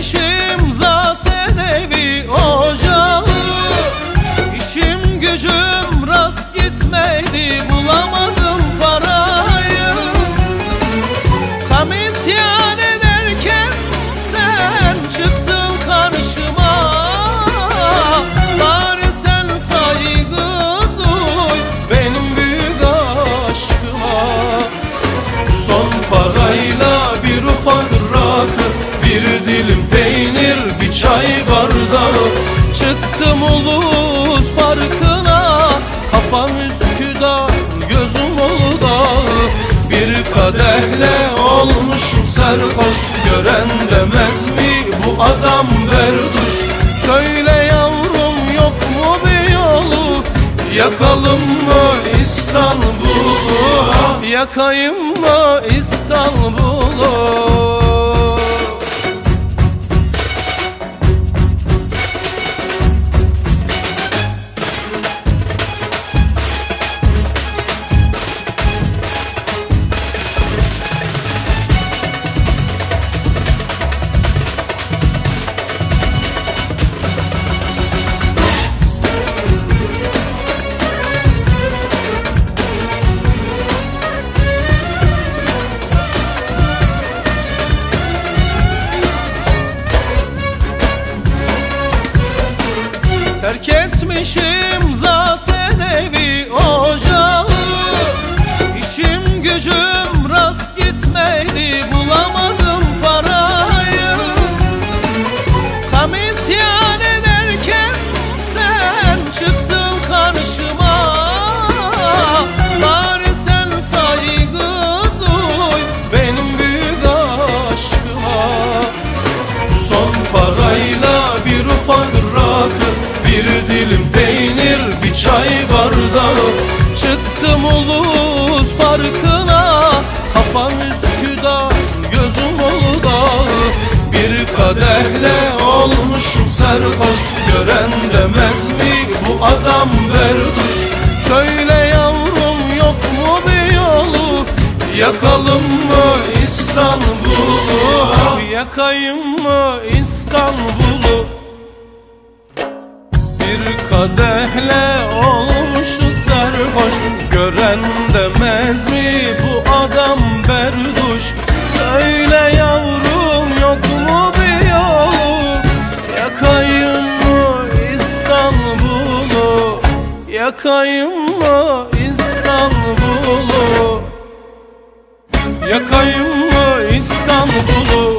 etmişim zaten evi ocağı İşim gücüm rast gitmedi bulamadım bardağı Çıktım Ulus Parkı'na Kafam Üsküdar gözüm Uludağ Bir kadehle olmuşum serhoş Gören demez mi bu adam berduş Söyle yavrum yok mu bir yolu? Yakalım mı İstanbul'u? Yakayım mı İstanbul'u Terk etmişim zaten evi ocağı. İşim gücüm rast gitmedi bulamadım Kadehle olmuşum serhoş Gören demez mi bu adam berduş Söyle yavrum yok mu bir yolu? Yakalım mı İstanbul'u? Yakayım mı İstanbul'u? Bir kadehle olmuş sarhoş Gören demez mi bu Yakayım mı İstanbul'u. Yakayım mı İstanbul'u.